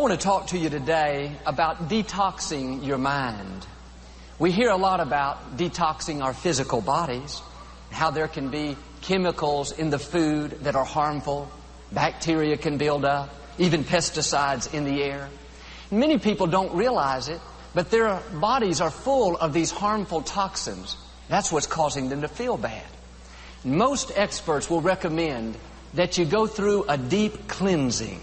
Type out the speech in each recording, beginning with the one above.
want to talk to you today about detoxing your mind. We hear a lot about detoxing our physical bodies, how there can be chemicals in the food that are harmful, bacteria can build up, even pesticides in the air. Many people don't realize it, but their bodies are full of these harmful toxins. That's what's causing them to feel bad. Most experts will recommend that you go through a deep cleansing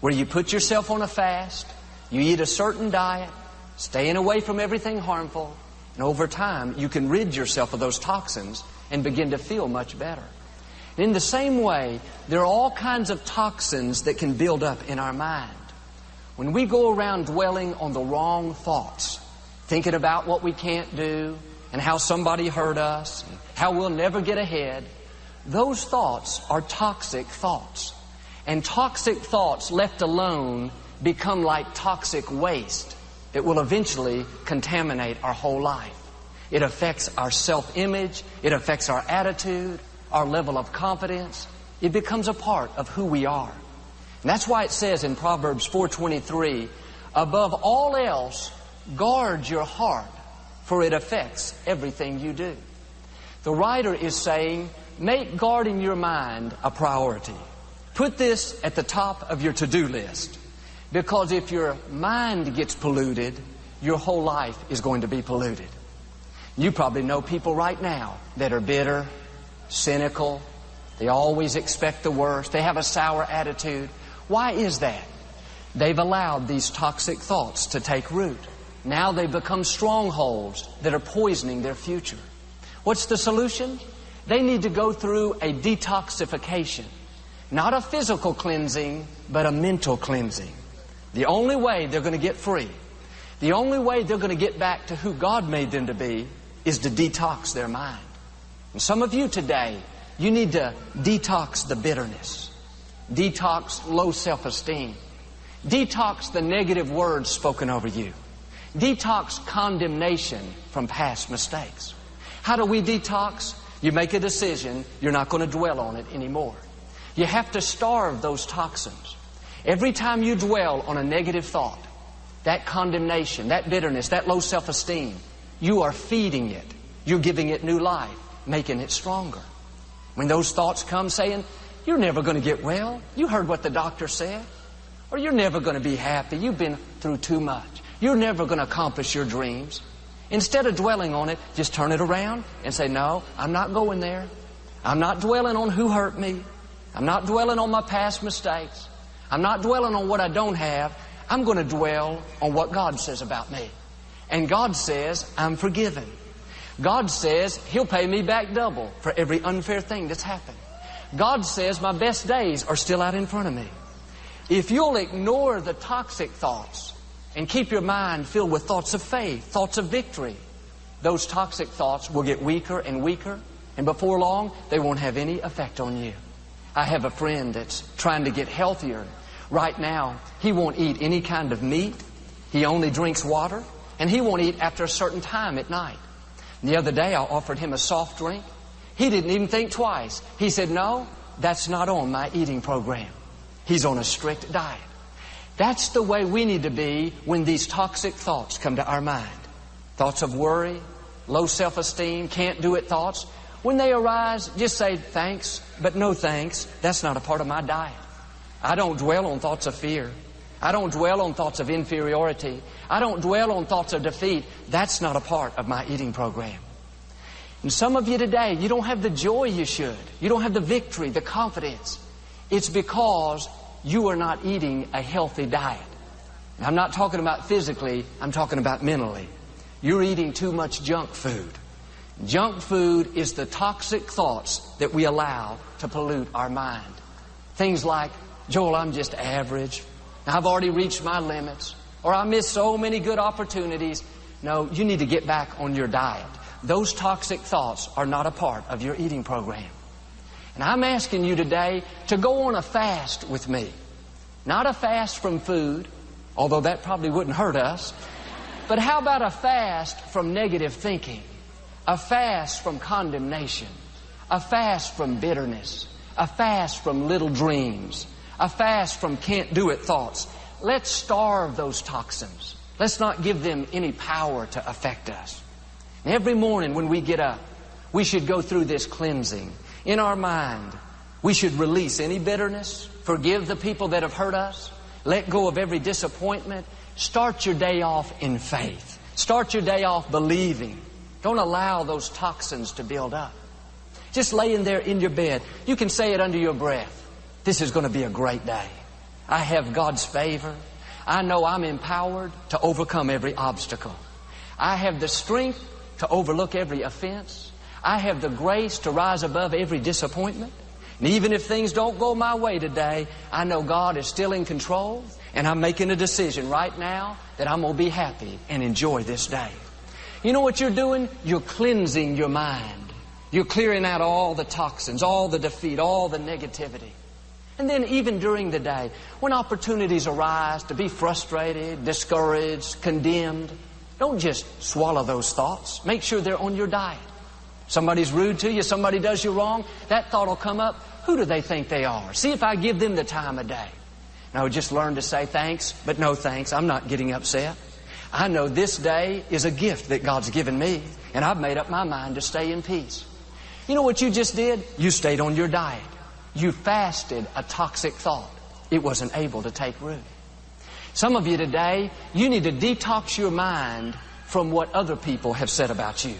where you put yourself on a fast, you eat a certain diet, staying away from everything harmful, and over time you can rid yourself of those toxins and begin to feel much better. In the same way, there are all kinds of toxins that can build up in our mind. When we go around dwelling on the wrong thoughts, thinking about what we can't do, and how somebody hurt us, and how we'll never get ahead, those thoughts are toxic thoughts. And toxic thoughts left alone become like toxic waste that will eventually contaminate our whole life. It affects our self-image. It affects our attitude, our level of confidence. It becomes a part of who we are. And that's why it says in Proverbs 4.23, above all else, guard your heart, for it affects everything you do. The writer is saying, make guarding your mind a priority. Put this at the top of your to-do list. Because if your mind gets polluted, your whole life is going to be polluted. You probably know people right now that are bitter, cynical, they always expect the worst, they have a sour attitude. Why is that? They've allowed these toxic thoughts to take root. Now they've become strongholds that are poisoning their future. What's the solution? They need to go through a detoxification. Not a physical cleansing, but a mental cleansing. The only way they're going to get free, the only way they're going to get back to who God made them to be, is to detox their mind. And some of you today, you need to detox the bitterness, detox low self-esteem, detox the negative words spoken over you, detox condemnation from past mistakes. How do we detox? You make a decision, you're not going to dwell on it anymore. You have to starve those toxins. Every time you dwell on a negative thought, that condemnation, that bitterness, that low self-esteem, you are feeding it. You're giving it new life, making it stronger. When those thoughts come saying, you're never going to get well, you heard what the doctor said, or you're never going to be happy, you've been through too much, you're never going to accomplish your dreams. Instead of dwelling on it, just turn it around and say, no, I'm not going there. I'm not dwelling on who hurt me. I'm not dwelling on my past mistakes. I'm not dwelling on what I don't have. I'm going to dwell on what God says about me. And God says, I'm forgiven. God says He'll pay me back double for every unfair thing that's happened. God says my best days are still out in front of me. If you'll ignore the toxic thoughts and keep your mind filled with thoughts of faith, thoughts of victory, those toxic thoughts will get weaker and weaker, and before long, they won't have any effect on you. I have a friend that's trying to get healthier. Right now, he won't eat any kind of meat. He only drinks water. And he won't eat after a certain time at night. The other day, I offered him a soft drink. He didn't even think twice. He said, no, that's not on my eating program. He's on a strict diet. That's the way we need to be when these toxic thoughts come to our mind. Thoughts of worry, low self-esteem, can't do it thoughts. When they arise, just say thanks, but no thanks. That's not a part of my diet. I don't dwell on thoughts of fear. I don't dwell on thoughts of inferiority. I don't dwell on thoughts of defeat. That's not a part of my eating program. And some of you today, you don't have the joy you should. You don't have the victory, the confidence. It's because you are not eating a healthy diet. I'm not talking about physically, I'm talking about mentally. You're eating too much junk food. Junk food is the toxic thoughts that we allow to pollute our mind. Things like, Joel, I'm just average. I've already reached my limits. Or I missed so many good opportunities. No, you need to get back on your diet. Those toxic thoughts are not a part of your eating program. And I'm asking you today to go on a fast with me. Not a fast from food, although that probably wouldn't hurt us. But how about a fast from negative thinking? A fast from condemnation. A fast from bitterness. A fast from little dreams. A fast from can't do it thoughts. let's starve those toxins. Let's not give them any power to affect us. And every morning when we get up, we should go through this cleansing. In our mind, we should release any bitterness, forgive the people that have hurt us, let go of every disappointment. Start your day off in faith. Start your day off believing. Don't allow those toxins to build up. Just laying there in your bed, you can say it under your breath. This is going to be a great day. I have God's favor. I know I'm empowered to overcome every obstacle. I have the strength to overlook every offense. I have the grace to rise above every disappointment. And even if things don't go my way today, I know God is still in control and I'm making a decision right now that I'm going to be happy and enjoy this day. You know what you're doing? You're cleansing your mind. You're clearing out all the toxins, all the defeat, all the negativity. And then even during the day, when opportunities arise to be frustrated, discouraged, condemned, don't just swallow those thoughts. Make sure they're on your diet. Somebody's rude to you, somebody does you wrong, that thought will come up. Who do they think they are? See if I give them the time of day. No, just learn to say thanks, but no thanks. I'm not getting upset. I know this day is a gift that God's given me, and I've made up my mind to stay in peace. You know what you just did? You stayed on your diet. You fasted a toxic thought. It wasn't able to take root. Some of you today, you need to detox your mind from what other people have said about you.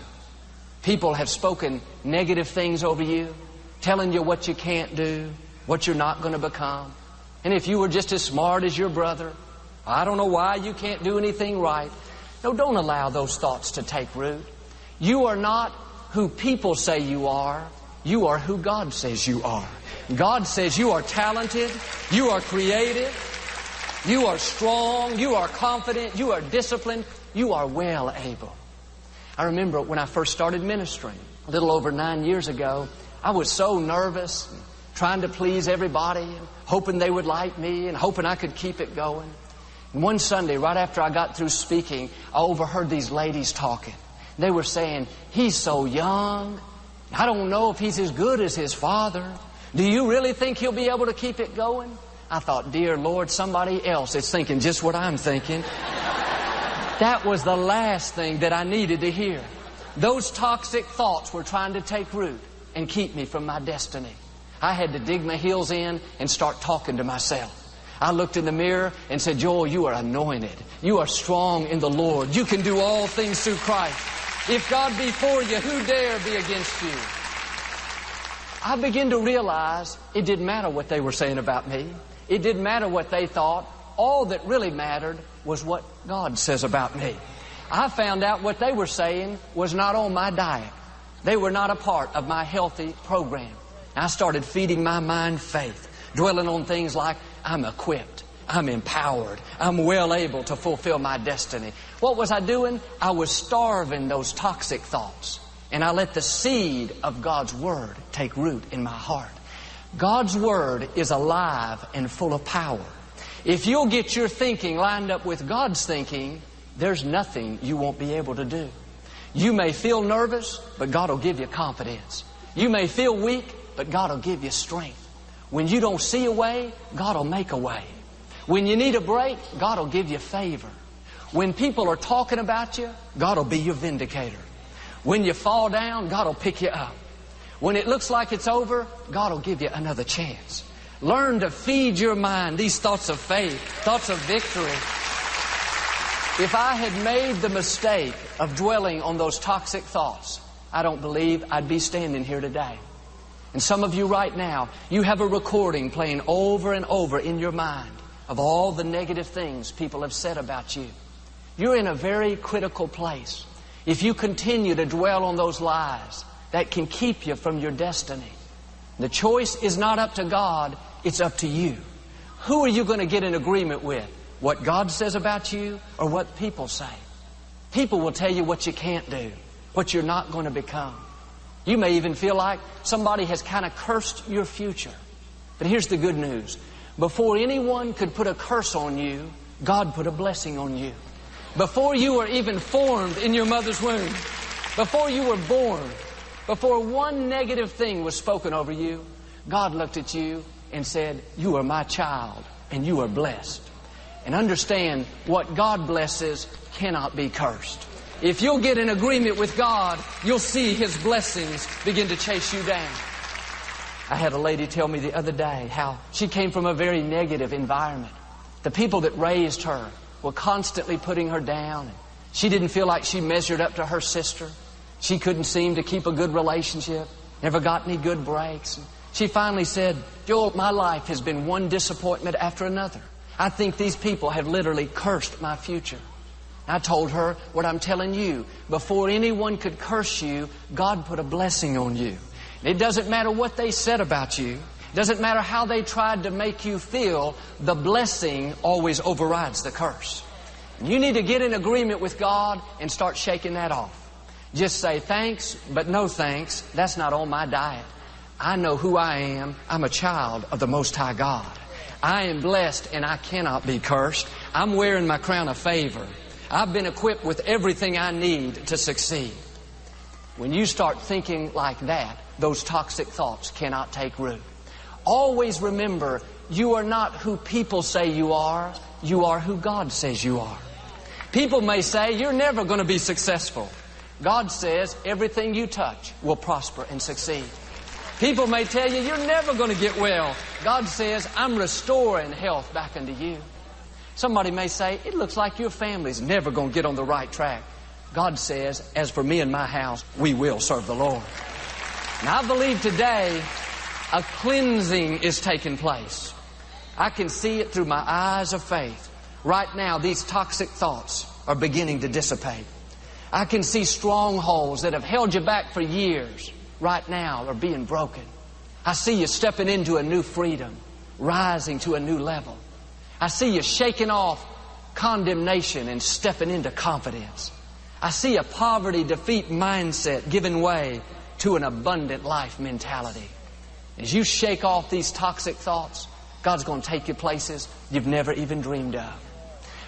People have spoken negative things over you, telling you what you can't do, what you're not going to become. And if you were just as smart as your brother, I don't know why you can't do anything right. No, don't allow those thoughts to take root. You are not who people say you are. You are who God says you are. God says you are talented, you are creative, you are strong, you are confident, you are disciplined, you are well able. I remember when I first started ministering, a little over nine years ago, I was so nervous, trying to please everybody, hoping they would like me, and hoping I could keep it going. One Sunday, right after I got through speaking, I overheard these ladies talking. They were saying, He's so young. I don't know if he's as good as his father. Do you really think he'll be able to keep it going? I thought, dear Lord, somebody else is thinking just what I'm thinking. that was the last thing that I needed to hear. Those toxic thoughts were trying to take root and keep me from my destiny. I had to dig my heels in and start talking to myself. I looked in the mirror and said, Joel, you are anointed. You are strong in the Lord. You can do all things through Christ. If God be for you, who dare be against you? I began to realize it didn't matter what they were saying about me. It didn't matter what they thought. All that really mattered was what God says about me. I found out what they were saying was not on my diet. They were not a part of my healthy program. I started feeding my mind faith, dwelling on things like I'm equipped, I'm empowered, I'm well able to fulfill my destiny. What was I doing? I was starving those toxic thoughts and I let the seed of God's Word take root in my heart. God's Word is alive and full of power. If you'll get your thinking lined up with God's thinking, there's nothing you won't be able to do. You may feel nervous, but God will give you confidence. You may feel weak, but God will give you strength. When you don't see a way, God will make a way. When you need a break, God will give you favor. When people are talking about you, God will be your vindicator. When you fall down, God will pick you up. When it looks like it's over, God will give you another chance. Learn to feed your mind these thoughts of faith, thoughts of victory. If I had made the mistake of dwelling on those toxic thoughts, I don't believe I'd be standing here today. And some of you right now, you have a recording playing over and over in your mind of all the negative things people have said about you. You're in a very critical place. If you continue to dwell on those lies, that can keep you from your destiny. The choice is not up to God, it's up to you. Who are you going to get in agreement with? What God says about you or what people say? People will tell you what you can't do, what you're not going to become. You may even feel like somebody has kind of cursed your future. But here's the good news. Before anyone could put a curse on you, God put a blessing on you. Before you were even formed in your mother's womb, before you were born, before one negative thing was spoken over you, God looked at you and said, You are my child and you are blessed. and understand what God blesses cannot be cursed. If you'll get in agreement with God, you'll see His blessings begin to chase you down. I had a lady tell me the other day how she came from a very negative environment. The people that raised her were constantly putting her down. She didn't feel like she measured up to her sister. She couldn't seem to keep a good relationship, never got any good breaks. She finally said, Joel, my life has been one disappointment after another. I think these people have literally cursed my future. I told her what I'm telling you. Before anyone could curse you, God put a blessing on you. It doesn't matter what they said about you. It doesn't matter how they tried to make you feel. The blessing always overrides the curse. You need to get in agreement with God and start shaking that off. Just say thanks, but no thanks. That's not on my diet. I know who I am. I'm a child of the Most High God. I am blessed and I cannot be cursed. I'm wearing my crown of favor. I've been equipped with everything I need to succeed. When you start thinking like that, those toxic thoughts cannot take root. Always remember, you are not who people say you are. You are who God says you are. People may say you're never going to be successful. God says everything you touch will prosper and succeed. People may tell you you're never going to get well. God says, I'm restoring health back unto you. Somebody may say, it looks like your family's never going to get on the right track. God says, as for me and my house, we will serve the Lord. And I believe today a cleansing is taking place. I can see it through my eyes of faith. Right now, these toxic thoughts are beginning to dissipate. I can see strongholds that have held you back for years right now are being broken. I see you stepping into a new freedom, rising to a new level. I see you shaking off condemnation and stepping into confidence. I see a poverty defeat mindset giving way to an abundant life mentality. As you shake off these toxic thoughts, God's going to take you places you've never even dreamed of.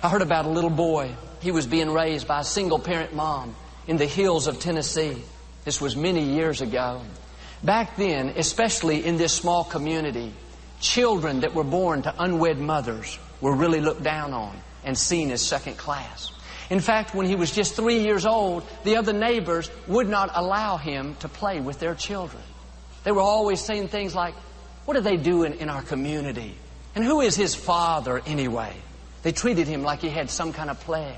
I heard about a little boy. He was being raised by a single parent mom in the hills of Tennessee. This was many years ago. Back then, especially in this small community, children that were born to unwed mothers were really looked down on and seen as second class. In fact, when he was just three years old, the other neighbors would not allow him to play with their children. They were always saying things like, What are they doing in our community? And who is his father anyway? They treated him like he had some kind of plague.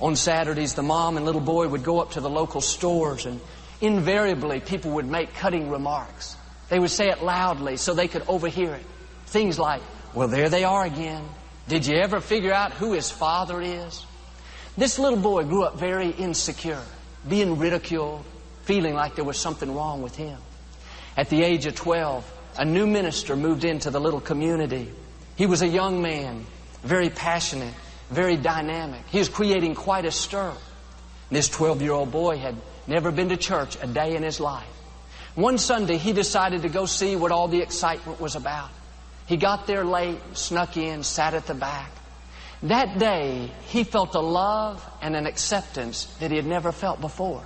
On Saturdays, the mom and little boy would go up to the local stores and invariably people would make cutting remarks. They would say it loudly so they could overhear it. Things like, well, there they are again. Did you ever figure out who his father is? This little boy grew up very insecure, being ridiculed, feeling like there was something wrong with him. At the age of 12, a new minister moved into the little community. He was a young man, very passionate, very dynamic. He was creating quite a stir. This 12 year old boy had never been to church a day in his life. One Sunday, he decided to go see what all the excitement was about. He got there late, snuck in, sat at the back. That day, he felt a love and an acceptance that he had never felt before.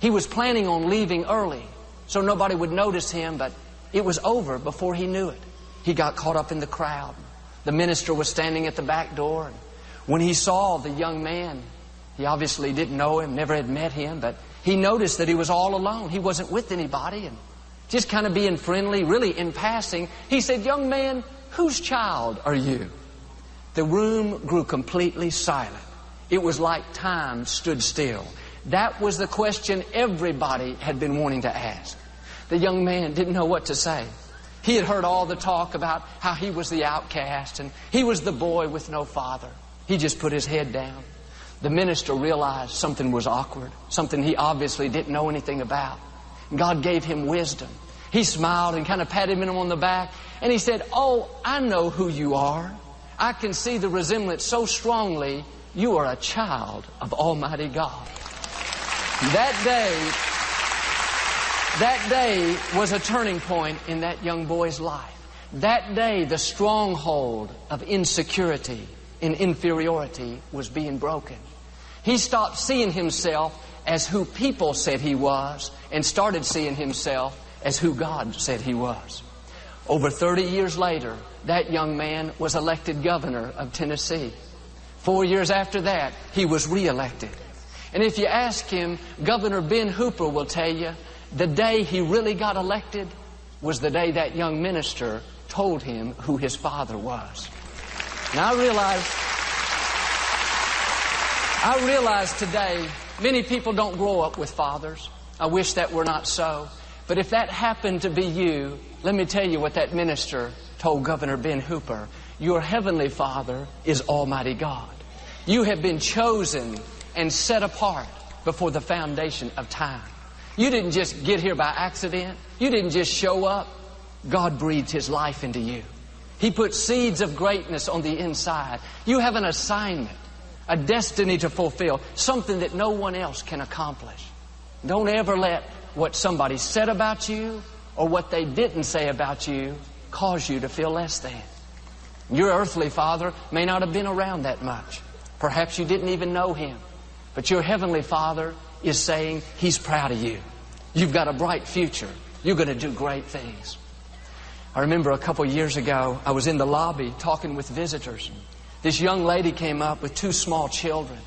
He was planning on leaving early so nobody would notice him, but it was over before he knew it. He got caught up in the crowd. The minister was standing at the back door. And when he saw the young man, he obviously didn't know him, never had met him, but he noticed that he was all alone. He wasn't with anybody and just kind of being friendly, really in passing. He said, Young man, whose child are you? The room grew completely silent. It was like time stood still. That was the question everybody had been wanting to ask. The young man didn't know what to say. He had heard all the talk about how he was the outcast and he was the boy with no father. He just put his head down. The minister realized something was awkward, something he obviously didn't know anything about. God gave him wisdom. He smiled and kind of patted him on the back and he said, Oh, I know who you are. I can see the resemblance so strongly. You are a child of Almighty God. That day, that day was a turning point in that young boy's life. That day, the stronghold of insecurity and inferiority was being broken. He stopped seeing himself as who people said he was and started seeing himself as who God said he was. Over 30 years later, that young man was elected governor of Tennessee. Four years after that, he was reelected. And if you ask him, Governor Ben Hooper will tell you the day he really got elected was the day that young minister told him who his father was. Now I realize, I realize today many people don't grow up with fathers. I wish that were not so. But if that happened to be you, let me tell you what that minister told Governor Ben Hooper. Your heavenly father is Almighty God. You have been chosen and set apart before the foundation of time. You didn't just get here by accident. You didn't just show up. God breathed His life into you. He put seeds of greatness on the inside. You have an assignment, a destiny to fulfill, something that no one else can accomplish. Don't ever let what somebody said about you or what they didn't say about you cause you to feel less than. Your earthly father may not have been around that much. Perhaps you didn't even know him. But your heavenly father is saying he's proud of you. You've got a bright future. You're going to do great things. I remember a couple years ago, I was in the lobby talking with visitors. This young lady came up with two small children.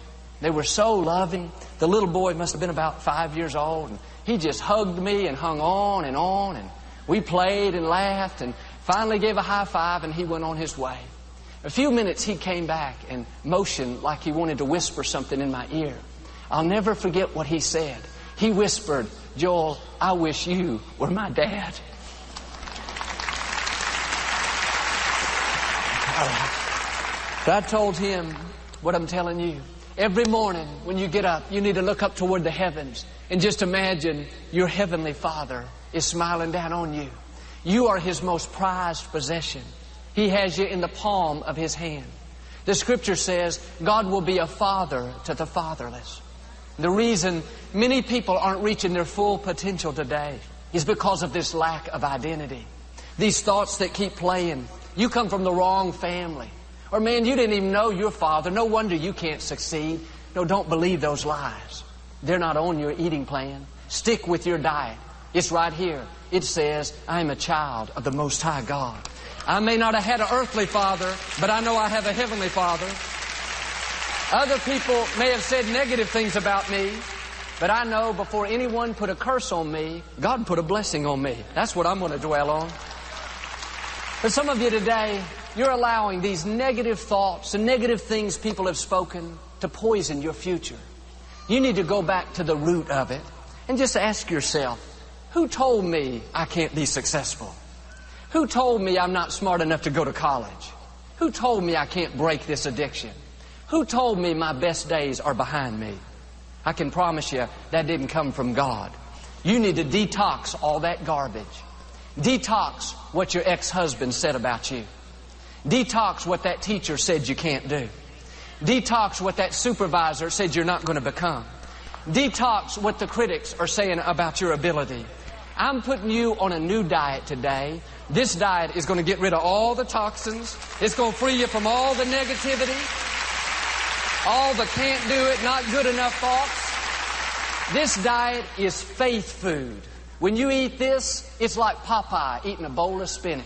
They were so loving. The little boy must have been about five years old. And he just hugged me and hung on and on. And we played and laughed and finally gave a high five and he went on his way. A few minutes he came back and motioned like he wanted to whisper something in my ear. I'll never forget what he said. He whispered, Joel, I wish you were my dad. I told him what I'm telling you. Every morning when you get up, you need to look up toward the heavens and just imagine your heavenly Father is smiling down on you. You are His most prized possession. He has you in the palm of His hand. The scripture says God will be a father to the fatherless. The reason many people aren't reaching their full potential today is because of this lack of identity. These thoughts that keep playing. You come from the wrong family. Or man, you didn't even know your father. No wonder you can't succeed. No, don't believe those lies. They're not on your eating plan. Stick with your diet. It's right here. It says, I am a child of the Most High God. I may not have had an earthly father, but I know I have a heavenly father. Other people may have said negative things about me, but I know before anyone put a curse on me, God put a blessing on me. That's what I'm going to dwell on. But some of you today, you're allowing these negative thoughts and negative things people have spoken to poison your future. You need to go back to the root of it and just ask yourself, who told me I can't be successful? Who told me I'm not smart enough to go to college? Who told me I can't break this addiction? Who told me my best days are behind me? I can promise you that didn't come from God. You need to detox all that garbage. Detox what your ex-husband said about you. Detox what that teacher said you can't do. Detox what that supervisor said you're not going to become. Detox what the critics are saying about your ability. I'm putting you on a new diet today. This diet is going to get rid of all the toxins. It's going to free you from all the negativity, all the can't do it, not good enough thoughts. This diet is faith food. When you eat this, it's like Popeye eating a bowl of spinach.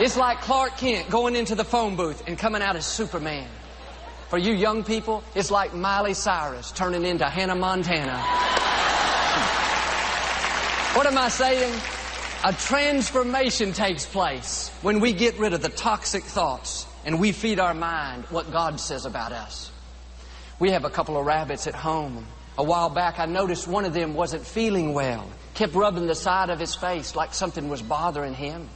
It's like Clark Kent going into the phone booth and coming out as Superman. For you young people, it's like Miley Cyrus turning into Hannah Montana. what am I saying? A transformation takes place when we get rid of the toxic thoughts and we feed our mind what God says about us. We have a couple of rabbits at home. A while back, I noticed one of them wasn't feeling well. Kept rubbing the side of his face like something was bothering him.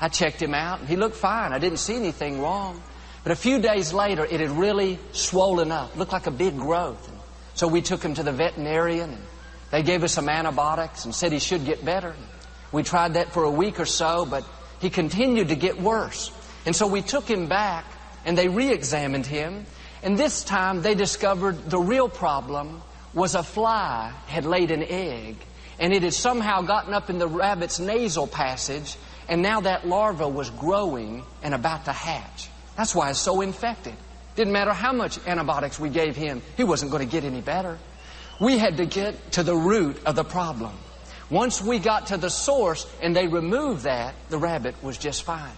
I checked him out and he looked fine. I didn't see anything wrong. But a few days later, it had really swollen up, looked like a big growth. And so we took him to the veterinarian and they gave us some antibiotics and said he should get better. We tried that for a week or so, but he continued to get worse. And so we took him back and they re-examined him. And this time they discovered the real problem was a fly had laid an egg and it had somehow gotten up in the rabbit's nasal passage and now that larva was growing and about to hatch. That's why it's so infected. Didn't matter how much antibiotics we gave him, he wasn't going to get any better. We had to get to the root of the problem. Once we got to the source and they removed that, the rabbit was just fine.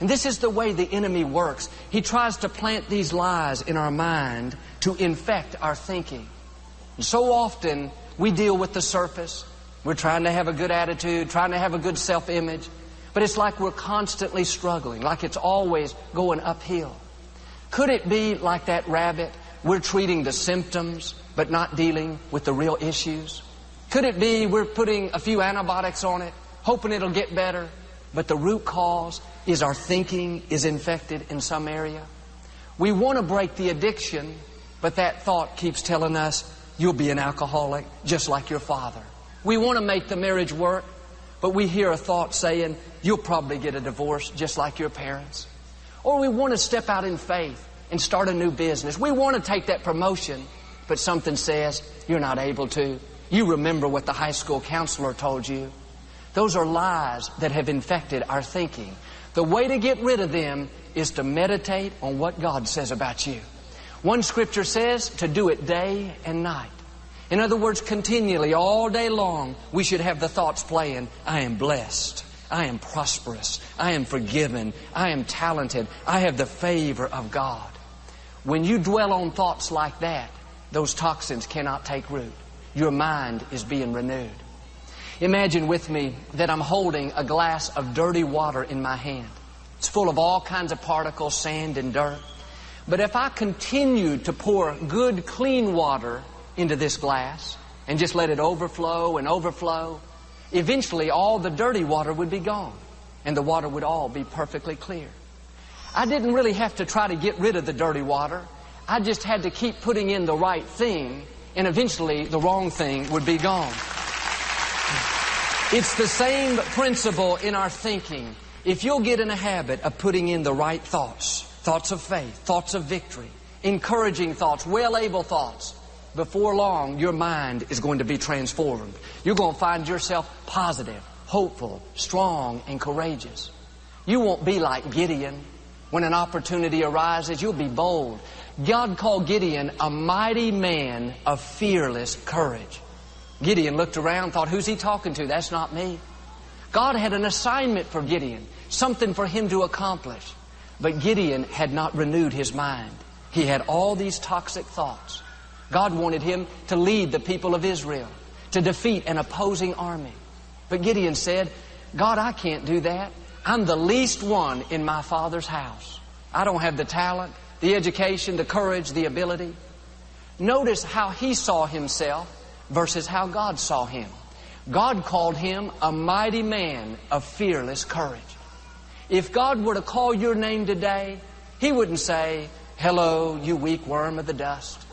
And this is the way the enemy works. He tries to plant these lies in our mind to infect our thinking. And so often we deal with the surface. We're trying to have a good attitude, trying to have a good self-image. But it's like we're constantly struggling, like it's always going uphill. Could it be like that rabbit? We're treating the symptoms, but not dealing with the real issues. Could it be we're putting a few antibiotics on it, hoping it'll get better, but the root cause is our thinking is infected in some area? We want to break the addiction, but that thought keeps telling us, you'll be an alcoholic just like your father. We want to make the marriage work, but we hear a thought saying, you'll probably get a divorce just like your parents. Or we want to step out in faith and start a new business. We want to take that promotion, but something says, you're not able to. You remember what the high school counselor told you. Those are lies that have infected our thinking. The way to get rid of them is to meditate on what God says about you. One scripture says to do it day and night. In other words, continually, all day long, we should have the thoughts playing, I am blessed. I am prosperous. I am forgiven. I am talented. I have the favor of God. When you dwell on thoughts like that, those toxins cannot take root your mind is being renewed. Imagine with me that I'm holding a glass of dirty water in my hand. It's full of all kinds of particles, sand and dirt. But if I continue to pour good, clean water into this glass and just let it overflow and overflow, eventually all the dirty water would be gone and the water would all be perfectly clear. I didn't really have to try to get rid of the dirty water. I just had to keep putting in the right thing and eventually the wrong thing would be gone. It's the same principle in our thinking. If you'll get in a habit of putting in the right thoughts, thoughts of faith, thoughts of victory, encouraging thoughts, well-able thoughts, before long, your mind is going to be transformed. You're going to find yourself positive, hopeful, strong, and courageous. You won't be like Gideon. When an opportunity arises, you'll be bold. God called Gideon a mighty man of fearless courage. Gideon looked around, thought, who's he talking to? That's not me. God had an assignment for Gideon, something for him to accomplish. But Gideon had not renewed his mind. He had all these toxic thoughts. God wanted him to lead the people of Israel, to defeat an opposing army. But Gideon said, God, I can't do that. I'm the least one in my father's house. I don't have the talent the education, the courage, the ability. Notice how he saw himself versus how God saw him. God called him a mighty man of fearless courage. If God were to call your name today, he wouldn't say, Hello, you weak worm of the dust.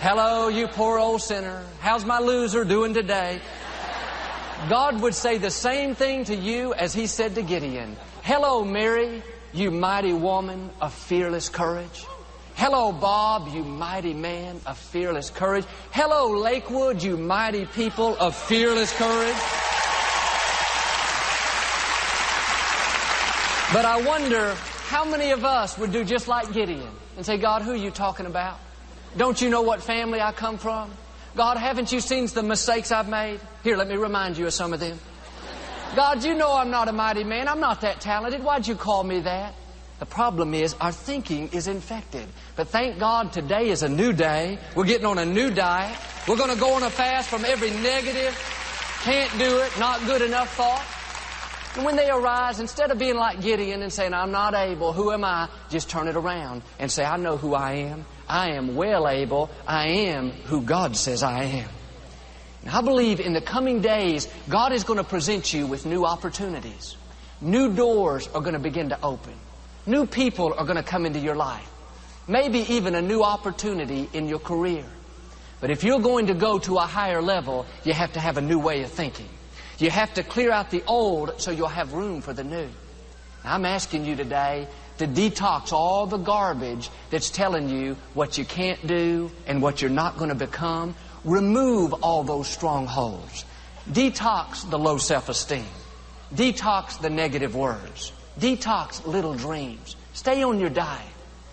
Hello, you poor old sinner. How's my loser doing today? God would say the same thing to you as he said to Gideon. Hello, Mary, you mighty woman of fearless courage. Hello, Bob, you mighty man of fearless courage. Hello, Lakewood, you mighty people of fearless courage. But I wonder how many of us would do just like Gideon and say, God, who are you talking about? Don't you know what family I come from? God, haven't you seen the mistakes I've made? Here, let me remind you of some of them. God, you know I'm not a mighty man. I'm not that talented. Why'd you call me that? The problem is our thinking is infected. But thank God today is a new day. We're getting on a new diet. We're going to go on a fast from every negative, can't do it, not good enough thought. And when they arise, instead of being like Gideon and saying, I'm not able, who am I? Just turn it around and say, I know who I am. I am well able. I am who God says I am. I believe in the coming days, God is going to present you with new opportunities. New doors are going to begin to open. New people are going to come into your life. Maybe even a new opportunity in your career. But if you're going to go to a higher level, you have to have a new way of thinking. You have to clear out the old so you'll have room for the new. I'm asking you today to detox all the garbage that's telling you what you can't do and what you're not going to become remove all those strongholds. Detox the low self-esteem. Detox the negative words. Detox little dreams. Stay on your diet.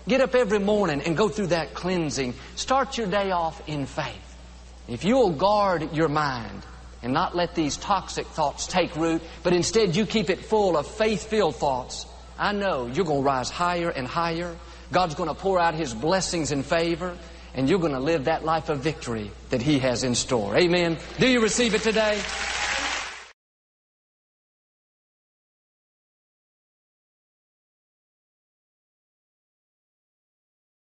Get up every morning and go through that cleansing. Start your day off in faith. If you'll guard your mind and not let these toxic thoughts take root, but instead you keep it full of faith-filled thoughts, I know you're going to rise higher and higher. God's going to pour out His blessings and favor, and you're going to live that life of victory that He has in store. Amen. Do you receive it today?